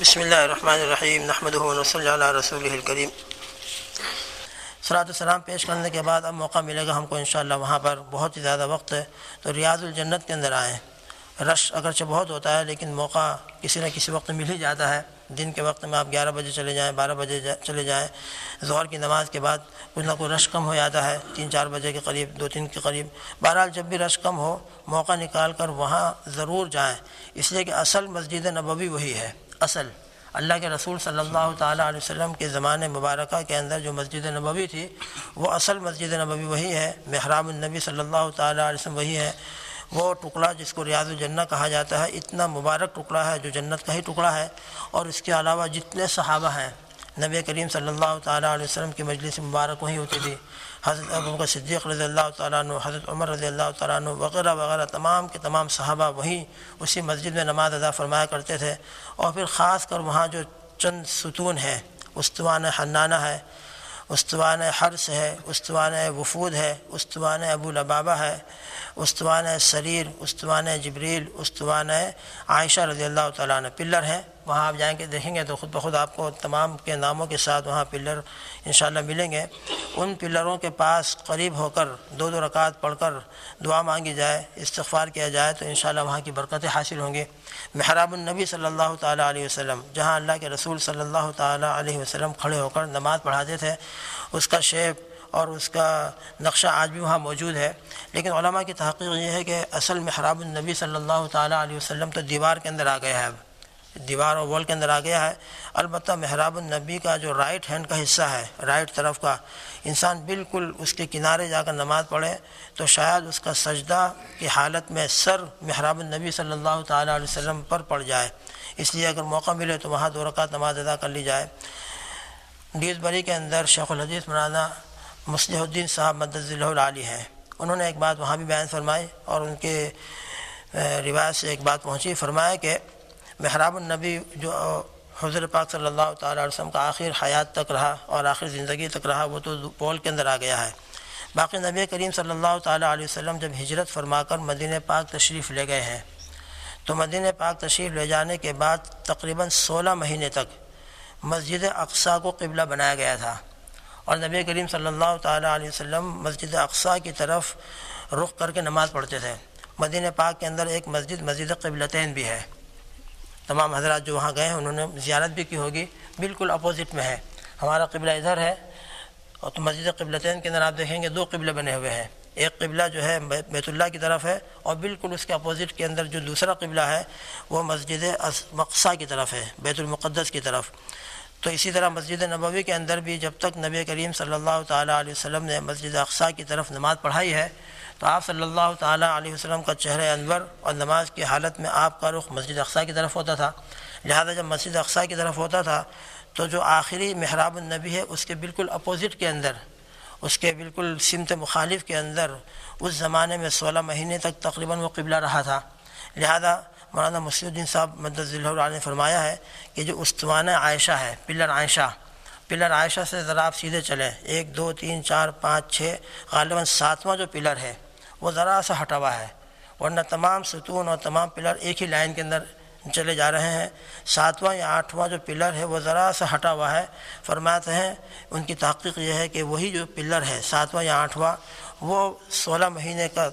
بسم اللہ الرحمن الرحیم نحمد صلی اللہ رسول الکریم۔ صلاۃ السلام پیش کرنے کے بعد اب موقع ملے گا ہم کو انشاءاللہ وہاں پر بہت ہی زیادہ وقت ہے۔ تو ریاض الجنت کے اندر آئیں۔ رش اگرچہ بہت ہوتا ہے لیکن موقع کسی نہ کسی وقت مل ہی جاتا ہے۔ دن کے وقت میں آپ گیارہ بجے چلے جائیں، بارہ بجے چلے جائیں۔ ظہر کی نماز کے بعد کچھ نہ کوئی رش کم ہو جاتا ہے۔ تین چار بجے کے قریب، دو تین کے قریب۔ بہرحال جب بھی رش کم ہو، موقع نکال کر وہاں ضرور جائیں۔ اس لیے کہ اصل مسجد نبوی وہی ہے۔ اصل۔ اللہ کے رسول صلی اللہ تعالیٰ علیہ وسلم کے زمانے مبارکہ کے اندر جو مسجد نبوی تھی، وہ اصل مسجد نبوی وہی ہے۔ محرام النبی صلی اللہ تعالیٰ علیہ وسلم وہی ہے۔ وہ ٹکڑا جس کو ریاض الجنہ کہا جاتا ہے، اتنا مبارک ٹکڑا ہے جو جنت کا ہی ٹکڑا ہے۔ اور اس کے علاوہ جتنے صحابہ ہیں نبی کریم صلی اللہ تعالیٰ علیہ وسلم کی مجلس مبارک وہیں ہوتی تھی۔ حضرت ابو صدیق رضی اللہ تعالیٰ عنہ، حضرت عمر رضی اللہ تعالیٰ عنہ، وغیرہ وغیرہ، تمام کے تمام صحابہ وہیں اسی مسجد میں نماز ادا فرمایا کرتے تھے۔ اور پھر خاص کر وہاں جو چند ستون ہے استوان حنانہ ہے استوان حرس ہے، استوان وفود ہے، استوان ابو لبابہ ہے، استوان سریر، استوان جبریل، استوان عائشہ رضی اللہ تعالیٰ عنہ پلر ہیں۔ وہاں آپ جائیں گے، دیکھیں گے تو خود بخود آپ کو تمام کے ناموں کے ساتھ وہاں پلر انشاءاللہ ملیں گے۔ ان پلروں کے پاس قریب ہو کر دو دو رکعت پڑھ کر دعا مانگی جائے، استغفار کیا جائے تو انشاءاللہ وہاں کی برکتیں حاصل ہوں گی۔ محراب النبی صلی اللہ تعالیٰ علیہ وسلم، جہاں اللہ کے رسول صلی اللہ تعالیٰ علیہ وسلم کھڑے ہو کر نماز پڑھاتے تھے، اس کا شیپ اور اس کا نقشہ آج بھی وہاں موجود ہے۔ لیکن علماء کی تحقیق یہ ہے کہ اصل محراب النبی صلی اللہ تعالیٰ علیہ وسلم تو دیوار کے اندر آ گیا ہے اب دیوار اور وال کے اندر آ گیا ہے۔ البتہ محراب النبی کا جو رائٹ ہینڈ کا حصہ ہے رائٹ طرف کا، انسان بالکل اس کے کنارے جا کر نماز پڑھے تو شاید اس کا سجدہ کی حالت میں سر محراب النبی صلی اللہ تعالیٰ علیہ وسلم پر پڑ جائے۔ اس لیے اگر موقع ملے تو وہاں دو رکعت نماز ادا کر لی جائے۔ ڈیز بری کے اندر شیخ الحدیث مولانا مصلح الدین صاحب مدض العلی ہیں۔ انہوں نے ایک بات وہاں بھی بیان فرمائی اور ان کے روایت سے ایک بات پہنچی، فرمایا کہ محراب النبی جو حضر پاک صلی اللہ تعالیٰ علیہ وسلم کا آخر حیات تک رہا اور آخر زندگی تک رہا، وہ تو پول کے اندر آ گیا ہے۔ باقی نبی کریم صلی اللہ تعالیٰ علیہ وسلم جب ہجرت فرما کر مدینہ پاک تشریف لے گئے ہیں، تو مدینہ پاک تشریف لے جانے کے بعد تقریباً سولہ مہینے تک مسجد اقصا کو قبلہ بنایا گیا تھا۔ اور نبی کریم صلی اللہ تعالیٰ علیہ وسلم مسجد اقصا کی طرف رخ کر کے نماز پڑھتے تھے۔ مدینہ پاک کے اندر ایک مسجد مسجد قبلتین بھی ہے۔ تمام حضرات جو وہاں گئے ہیں، انہوں نے زیارت بھی کی ہوگی۔ بالکل اپوزٹ میں ہے۔ ہمارا قبلہ ادھر ہے اور تو مسجد قبلتین کے اندر آپ دیکھیں گے دو قبلے بنے ہوئے ہیں۔ ایک قبلہ جو ہے بیت اللہ کی طرف ہے اور بالکل اس کے اپوزٹ کے اندر جو دوسرا قبلہ ہے، وہ مسجد مقصہ کی طرف ہے، بیت المقدس کی طرف۔ تو اسی طرح مسجد نبوی کے اندر بھی جب تک نبی کریم صلی اللہ تعالیٰ علیہ وسلم نے مسجد اقصا کی طرف نماز پڑھائی ہے تو آپ صلی اللہ تعالیٰ علیہ وسلم کا چہرہ انور اور نماز کی حالت میں آپ کا رخ مسجد اقصا کی طرف ہوتا تھا۔ لہذا جب مسجد اقصا کی طرف ہوتا تھا تو جو آخری محراب النبی ہے اس کے بالکل اپوزٹ کے اندر، اس کے بالکل سمت مخالف کے اندر اس زمانے میں سولہ مہینے تک تقریباً وہ قبلہ رہا تھا۔ لہذا مولانا مسیح الدین صاحب مدد اللہ نے فرمایا ہے کہ جو استوانہ عائشہ ہے، پلر عائشہ پلر عائشہ سے ذرا آپ سیدھے چلیں۔ ایک، دو، تین، چار، پانچ، چھ، غالباً ساتواں جو پلر ہے وہ ذرا سا ہٹا ہوا ہے۔ ورنہ تمام ستون اور تمام پلر ایک ہی لائن کے اندر چلے جا رہے ہیں۔ ساتواں یا آٹھواں جو پلر ہے وہ ذرا سا ہٹا ہوا ہے۔ فرماتے ہیں، ان کی تحقیق یہ ہے کہ وہی جو پلر ہے، ساتواں یا آٹھواں، وہ سولہ مہینے کا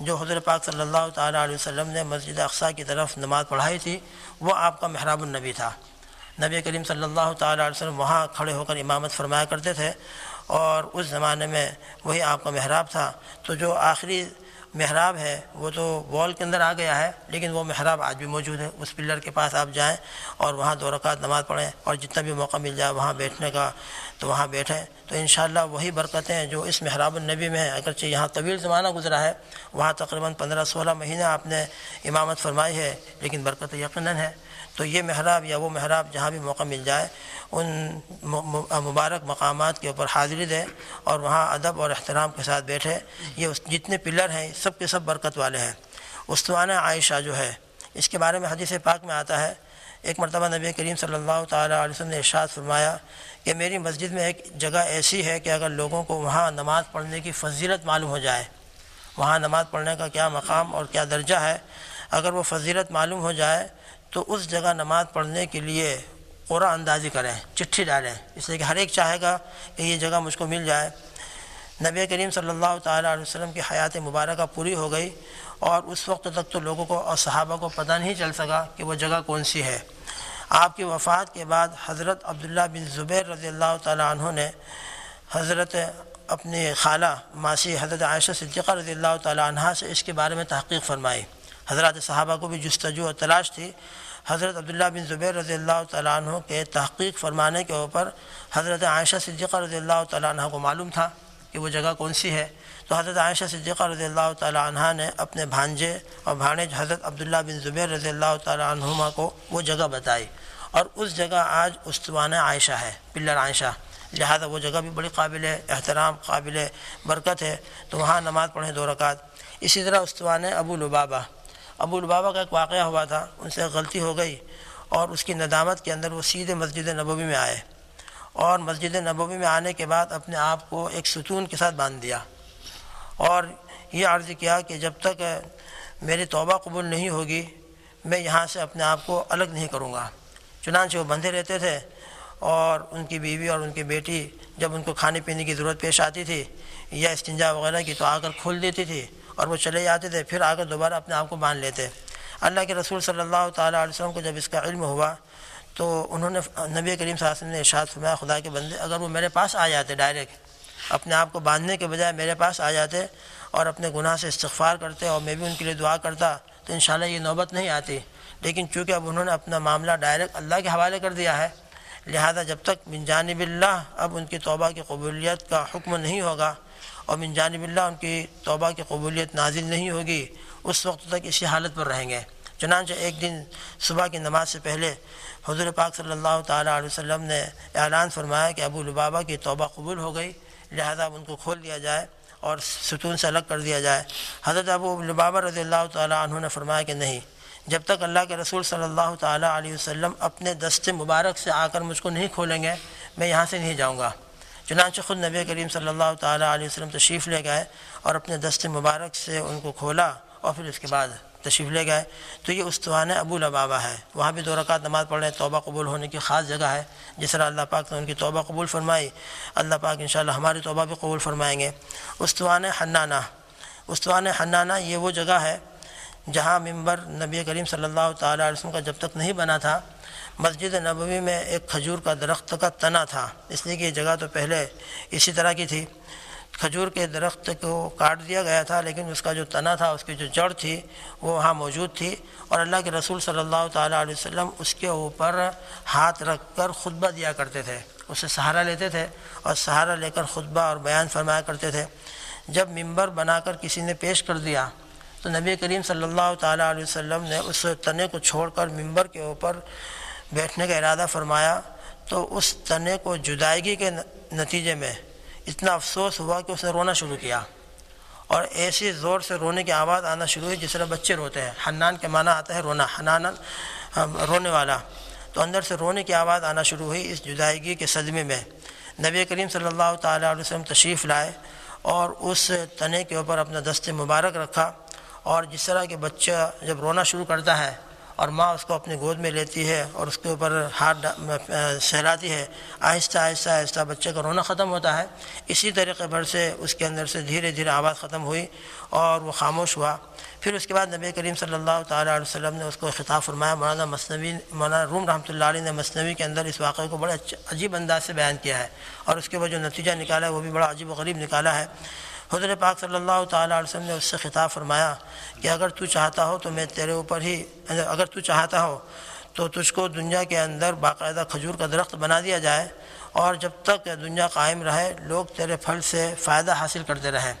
جو حضرت پاک صلی اللہ تعالیٰ علیہ وسلم نے مسجد اقصا کی طرف نماز پڑھائی تھی، وہ آپ کا محراب النبی تھا۔ نبی کریم صلی اللہ تعالیٰ علیہ وسلم وہاں کھڑے ہو کر امامت فرمایا کرتے تھے۔ اور اس زمانے میں وہی آپ کا محراب تھا۔ تو جو آخری محراب ہے، وہ تو وال کے اندر آ گیا ہے، لیکن وہ محراب آج بھی موجود ہے۔ اس پلر کے پاس آپ جائیں اور وہاں دو رکعت نماز پڑھیں اور جتنا بھی موقع مل جائے وہاں بیٹھنے کا تو وہاں بیٹھیں تو انشاءاللہ وہی برکتیں جو اس محراب النبی میں ہیں۔ اگرچہ یہاں طویل زمانہ گزرا ہے، وہاں تقریباً پندرہ سولہ مہینہ آپ نے امامت فرمائی ہے، لیکن برکت یقیناً ہے۔ تو یہ محراب یا وہ محراب جہاں بھی موقع مل جائے، ان مبارک مقامات کے اوپر حاضری دیں اور وہاں ادب اور احترام کے ساتھ بیٹھے۔ یہ جتنے پلر ہیں، سب کے سب برکت والے ہیں۔ استوانہ عائشہ جو ہے، اس کے بارے میں حدیث پاک میں آتا ہے۔ ایک مرتبہ نبی کریم صلی اللہ تعالیٰ علیہ وسلم نے ارشاد فرمایا کہ میری مسجد میں ایک جگہ ایسی ہے کہ اگر لوگوں کو وہاں نماز پڑھنے کی فضیلت معلوم ہو جائے، وہاں نماز پڑھنے کا کیا مقام اور کیا درجہ ہے، اگر وہ فضیلت معلوم ہو جائے تو اس جگہ نماز پڑھنے کے لیے قرآن اندازی کریں، چٹھی ڈالیں۔ اس لیے کہ ہر ایک چاہے گا کہ یہ جگہ مجھ کو مل جائے۔ نبی کریم صلی اللہ تعالیٰ علیہ وسلم کی حیات مبارکہ پوری ہو گئی اور اس وقت تک تو لوگوں کو اور صحابہ کو پتہ نہیں چل سکا کہ وہ جگہ کون سی ہے۔ آپ کی وفات کے بعد حضرت عبداللہ بن زبیر رضی اللہ تعالیٰ عنہ نے حضرت اپنی خالہ ماسی حضرت عائشہ صدیقہ رضی اللہ تعالیٰ عنہ سے اس کے بارے میں تحقیق فرمائی۔ حضرات صحابہ کو بھی جستجو اور تلاش تھی۔ حضرت عبداللہ بن زبیر رضی اللہ تعالیٰ عنہ کے تحقیق فرمانے کے اوپر حضرت عائشہ صدیقہ رضی اللہ تعالیٰ عنہ کو معلوم تھا۔ کہ وہ جگہ کون سی ہے؟ تو حضرت عائشہ صدیقہ رضی اللہ تعالیٰ عنہ نے اپنے بھانجے اور بھانج حضرت عبداللہ بن زبیر رضی اللہ تعالیٰ عنہما کو وہ جگہ بتائی۔ اور اس جگہ آج استوانہ عائشہ ہے، پلر عائشہ۔ لہذا وہ جگہ بھی بڑی قابل احترام، قابل برکت ہے۔ تو وہاں نماز پڑھیں دو رکعت۔ اسی طرح استوان ابو لبابہ۔ ابو لبابہ کا ایک واقعہ ہوا تھا، ان سے غلطی ہو گئی اور اس کی ندامت کے اندر وہ سیدھے مسجد نبوی میں آئے۔ اور مسجد نبوی میں آنے کے بعد اپنے آپ کو ایک ستون کے ساتھ باندھ دیا۔ اور یہ عرض کیا کہ جب تک میری توبہ قبول نہیں ہوگی، میں یہاں سے اپنے آپ کو الگ نہیں کروں گا۔ چنانچہ وہ بندھے رہتے تھے اور ان کی بیوی اور ان کی بیٹی جب ان کو کھانے پینے کی ضرورت پیش آتی تھی یا استنجا وغیرہ کی تو آ کر کھول دیتی تھی اور وہ چلے جاتے تھے، پھر آ کر دوبارہ اپنے آپ کو باندھ لیتے۔ اللہ کے رسول صلی اللہ تعالیٰ علیہ وسلم کو جب اس کا علم ہوا تو انہوں نے نبی کریم صلی اللہ علیہ وسلم نے ارشاد فرمایا، خدا کے بندے، اگر وہ میرے پاس آ جاتے ڈائریکٹ اپنے آپ کو باندھنے کے بجائے میرے پاس آ جاتے اور اپنے گناہ سے استغفار کرتے اور میں بھی ان کے لیے دعا کرتا، تو انشاءاللہ یہ نوبت نہیں آتی۔ لیکن چونکہ اب انہوں نے اپنا معاملہ ڈائریکٹ اللہ کے حوالے کر دیا ہے، لہذا جب تک من جانب اللہ اب ان کی توبہ کی قبولیت کا حکم نہیں ہوگا اور من جانب اللہ ان کی توبہ کی قبولیت نازل نہیں ہوگی، اس وقت تک اسی حالت پر رہیں گے۔ چنانچہ ایک دن صبح کی نماز سے پہلے حضور پاک صلی اللہ تعالیٰ علیہ وسلم نے اعلان فرمایا کہ ابو البابا کی توبہ قبول ہو گئی، لہذا ان کو کھول دیا جائے اور ستون سے الگ کر دیا جائے۔ حضرت ابو البابا رضی اللہ تعالیٰ عنہ نے فرمایا کہ نہیں، جب تک اللہ کے رسول صلی اللہ تعالیٰ علیہ وسلم اپنے دست مبارک سے آ کر مجھ کو نہیں کھولیں گے، میں یہاں سے نہیں جاؤں گا۔ چنانچہ خود نبی کریم صلی اللہ تعالیٰ علیہ وسلم تشریف لے گئے اور اپنے دست مبارک سے ان کو کھولا اور پھر اس کے بعد تشریف لے گئے۔ تو یہ استوان ابو لبابا ہے۔ وہاں بھی دو رکعت نماز پڑھ رہے ہیں۔ توبہ قبول ہونے کی خاص جگہ ہے۔ جس طرح اللہ پاک نے ان کی توبہ قبول فرمائی۔ اللہ پاک انشاءاللہ ہماری توبہ بھی قبول فرمائیں گے۔ استوان حنانہ۔ استوان حنانہ یہ وہ جگہ ہے جہاں ممبر نبی کریم صلی اللہ تعالیٰ علیہ وسلم کا جب تک نہیں بنا تھا، مسجد نبوی میں ایک کھجور کا درخت کا تنا تھا۔ اس لیے کہ یہ جگہ تو پہلے اسی طرح کی تھی۔ کھجور کے درخت کو کاٹ دیا گیا تھا، لیکن اس کا جو تنا تھا، اس کی جو جڑ تھی، وہ وہاں موجود تھی اور اللہ کے رسول صلی اللہ تعالیٰ علیہ وسلم اس کے اوپر ہاتھ رکھ کر خطبہ دیا کرتے تھے۔ اسے سہارا لیتے تھے اور سہارا لے کر خطبہ اور بیان فرمایا کرتے تھے۔ جب ممبر بنا کر کسی نے پیش کر دیا، تو نبی کریم صلی اللہ تعالیٰ علیہ وسلم نے اس تنے کو چھوڑ کر ممبر کے اوپر بیٹھنے کا ارادہ فرمایا۔ تو اس تنے کو جدائیگی کے نتیجے میں اتنا افسوس ہوا کہ اس نے رونا شروع کیا۔ اور ایسی زور سے رونے کی آواز آنا شروع ہوئی جس طرح بچے روتے ہیں۔ حنان کے معنی آتا ہے رونا حنان رونے والا۔ تو اندر سے رونے کی آواز آنا شروع ہوئی اس جدائیگی کے صدمے میں۔ نبی کریم صلی اللہ تعالیٰ علیہ وسلم تشریف لائے اور اس تنے کے اوپر اپنا دست مبارک رکھا۔ اور جس طرح کہ بچہ جب رونا شروع کرتا ہے اور ماں اس کو اپنی گود میں لیتی ہے اور اس کے اوپر ہاتھ سہلاتی ہے۔ آہستہ آہستہ آہستہ بچے کا رونا ختم ہوتا ہے۔ اسی طریقے پر سے اس کے اندر سے دھیرے دھیرے آواز ختم ہوئی اور وہ خاموش ہوا۔ پھر اس کے بعد نبی کریم صلی اللہ تعالیٰ علیہ وسلم نے اس کو خطاب فرمایا۔ مولانا مصنوی، مولانا روم رحمۃ اللہ علیہ نے مصنوی کے اندر اس واقعے کو بڑے عجیب انداز سے بیان کیا ہے۔ اور اس کے وہ جو نتیجہ نکالا ہے وہ بھی بڑا عجیب و غریب نکالا ہے۔ حضر پاک صلی اللہ تعالیٰ علیہ وسلم نے اس سے خطاب فرمایا کہ اگر تو چاہتا ہو تو میں تیرے اوپر ہی، اگر تو چاہتا ہو تو تجھ کو دنیا کے اندر باقاعدہ کھجور کا درخت بنا دیا جائے اور جب تک دنیا قائم رہے، لوگ تیرے پھل سے فائدہ حاصل کرتے رہیں۔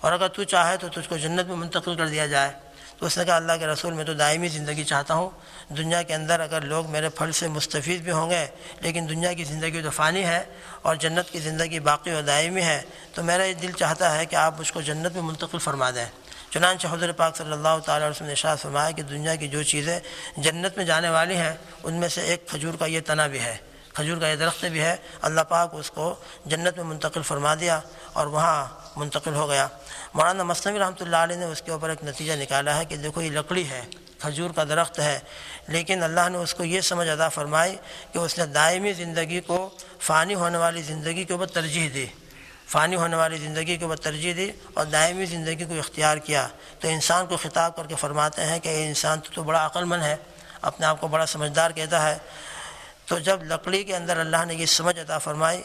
اور اگر تو چاہے تو تجھ کو جنت میں منتقل کر دیا جائے۔ تو اس نے کہا، اللہ کے رسول، میں تو دائمی زندگی چاہتا ہوں۔ دنیا کے اندر اگر لوگ میرے پھل سے مستفید بھی ہوں گے، لیکن دنیا کی زندگی تو فانی ہے اور جنت کی زندگی باقی و دائمی ہے، تو میرا یہ دل چاہتا ہے کہ آپ مجھ کو جنت میں منتقل فرما دیں۔ چنانچہ حضر پاک صلی اللہ تعالیٰ علیہ وسلم نے اشاعت فرمایا کہ دنیا کی جو چیزیں جنت میں جانے والی ہیں، ان میں سے ایک کھجور کا یہ تنا بھی ہے۔ کھجور کا یہ درخت بھی ہے، اللہ پاک اس کو جنت میں منتقل فرما دیا اور وہاں منتقل ہو گیا۔ مولانا مصنوی رحمۃ اللہ علیہ نے اس کے اوپر ایک نتیجہ نکالا ہے کہ دیکھو یہ لکڑی ہے، کھجور کا درخت ہے۔ لیکن اللہ نے اس کو یہ سمجھ ادا فرمائی کہ اس نے دائمی زندگی کو فانی ہونے والی زندگی کے اوپر ترجیح دی۔ فانی ہونے والی زندگی کے اوپر ترجیح دی اور دائمی زندگی کو اختیار کیا۔ تو انسان کو خطاب کر کے فرماتے ہیں کہ اے انسان تو تو بڑا عقل مند ہے، اپنے آپ کو بڑا سمجھدار کہتا ہے۔ تو جب لکڑی کے اندر اللہ نے یہ سمجھ عطا فرمائی،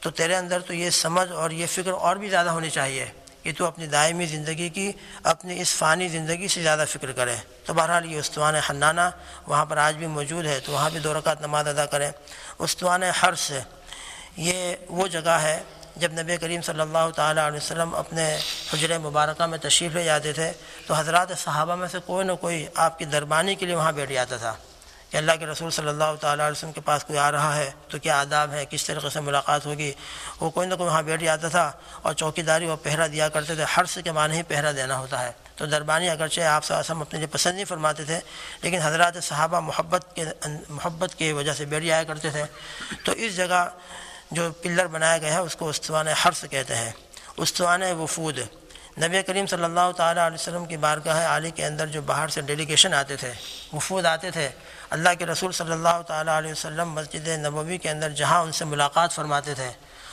تو تیرے اندر تو یہ سمجھ اور یہ فکر اور بھی زیادہ ہونی چاہیے کہ تو اپنی دائمی زندگی کی، اپنی اس فانی زندگی سے زیادہ فکر کرے۔ تو بہرحال یہ استوان حنانہ وہاں پر آج بھی موجود ہے، تو وہاں بھی دو رکعت نماز ادا کریں۔ استوان حرس یہ وہ جگہ ہے جب نبی کریم صلی اللہ تعالیٰ علیہ وسلم اپنے حجر مبارکہ میں تشریف لے جاتے تھے، تو حضرات صحابہ میں سے کوئی نہ کوئی آپ کی دربانی کے لیے وہاں بیٹھ جاتا تھا۔ کہ اللہ کے رسول صلی اللہ تعالیٰ علیہ وسلم کے پاس کوئی آ رہا ہے تو کیا آداب ہے، کس طریقے سے ملاقات ہوگی؟ وہ کوئی نہ کوئی وہاں بیٹھ جاتا تھا اور چوکی داری وہ پہرا دیا کرتے تھے، حرص کے معنی ہی پہرا دینا ہوتا ہے۔ تو دربانی اگرچہ آپ سے وسلم اپنے لیے پسند نہیں فرماتے تھے، لیکن حضرات صحابہ محبت کے محبت کی وجہ سے بیٹھ جایا کرتے تھے۔ تو اس جگہ جو پلر بنایا گیا ہے، اس کو استوان حرص کہتے ہیں۔ استوان وفود۔ نبی کریم صلی اللہ تعالیٰ علیہ وسلم کی بارگاہ عالی کے اندر جو باہر سے ڈیلیگیشن آتے تھے، وفود آتے تھے۔ اللہ کے رسول صلی اللہ تعالیٰ علیہ وسلم مسجد نبوی کے اندر جہاں ان سے ملاقات فرماتے تھے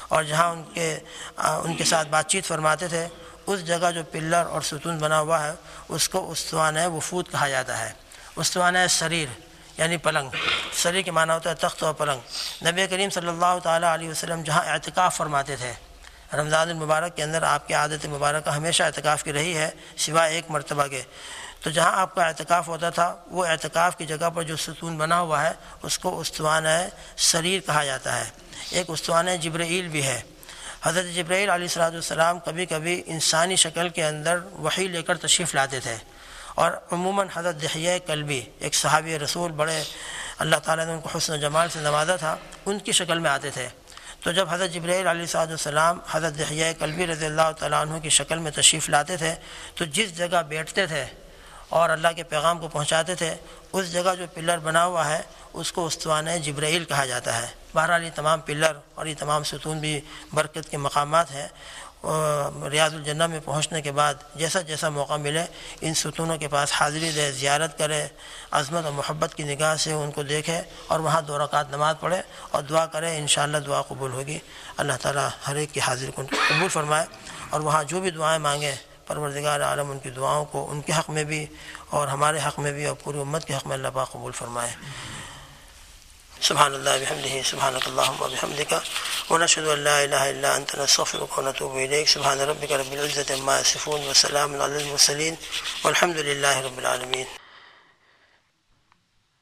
اور جہاں ان کے ان کے ساتھ بات چیت فرماتے تھے، اس جگہ جو پلر اور ستون بنا ہوا ہے، اس کو استوان وفود کہا جاتا ہے۔ استوان سریر یعنی پلنگ۔ سریر کے معنی ہوتا ہے تخت اور پلنگ۔ نبی کریم صلی اللہ تعالیٰ علیہ وسلم جہاں اعتکاف فرماتے تھے، رمضان المبارک کے اندر آپ کی عادت مبارکہ ہمیشہ اعتکاف کی رہی ہے، سوائے ایک مرتبہ کے۔ تو جہاں آپ کا اعتکاف ہوتا تھا، وہ اعتکاف کی جگہ پر جو ستون بنا ہوا ہے، اس کو استوان سریر کہا جاتا ہے۔ ایک استوان جبرائیل بھی ہے۔ حضرت جبرائیل علیہ السلاۃ السلام کبھی کبھی انسانی شکل کے اندر وہی لے کر تشریف لاتے تھے۔ اور عموماً حضرت دہیہ کلبی ایک صحابی رسول، بڑے اللہ تعالیٰ نے ان کو حسن و جمال سے نوازا تھا، ان کی شکل میں آتے تھے۔ تو جب حضرت جبرائیل علیہ صاحب السلام حضرت دہیہ کلبی رضی اللہ تعالیٰ عنہ کی شکل میں تشریف لاتے تھے، تو جس جگہ بیٹھتے تھے اور اللہ کے پیغام کو پہنچاتے تھے، اس جگہ جو پلر بنا ہوا ہے، اس کو استوان جبرائیل کہا جاتا ہے۔ بہرحال یہ تمام پلر اور یہ تمام ستون بھی برکت کے مقامات ہیں۔ ریاض الجنہ میں پہنچنے کے بعد جیسا جیسا موقع ملے، ان ستونوں کے پاس حاضری دے، زیارت کرے، عظمت اور محبت کی نگاہ سے ان کو دیکھے اور وہاں دو رکعت نماز پڑھے اور دعا کرے، انشاءاللہ دعا قبول ہوگی۔ اللہ تعالیٰ ہر ایک کی حاضری کو قبول فرمائے اور وہاں جو بھی دعائیں مانگے پروردگار عالم، ان کی دعاؤں کو، ان کے حق میں بھی اور ہمارے حق میں بھی اور پوری امت کے حق میں اللہ پاک قبول فرمائے۔ سبحان اللہ بحمدہ، سبحانک اللہم و بحمدک۔ ونشهد ان لا اله الا انت نستغفرك ونتوب اليك سبحان ربك رب العزه عما يصفون وسلام على المرسلين والحمد لله رب العالمين